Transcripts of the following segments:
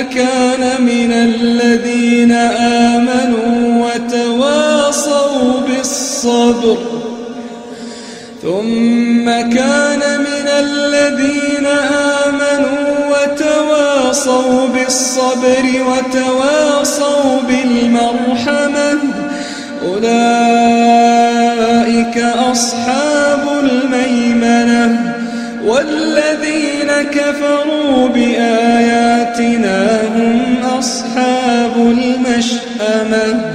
كان من الذين آمنوا وتواصوا بالصبر. ثم كان من الذين آمنوا وتواصوا بالصبر وتواصوا بالمرحمة. أولئك أصحاب الميمنة والذين كفروا بآياتنا هم أصحاب المشأمة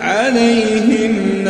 عليهم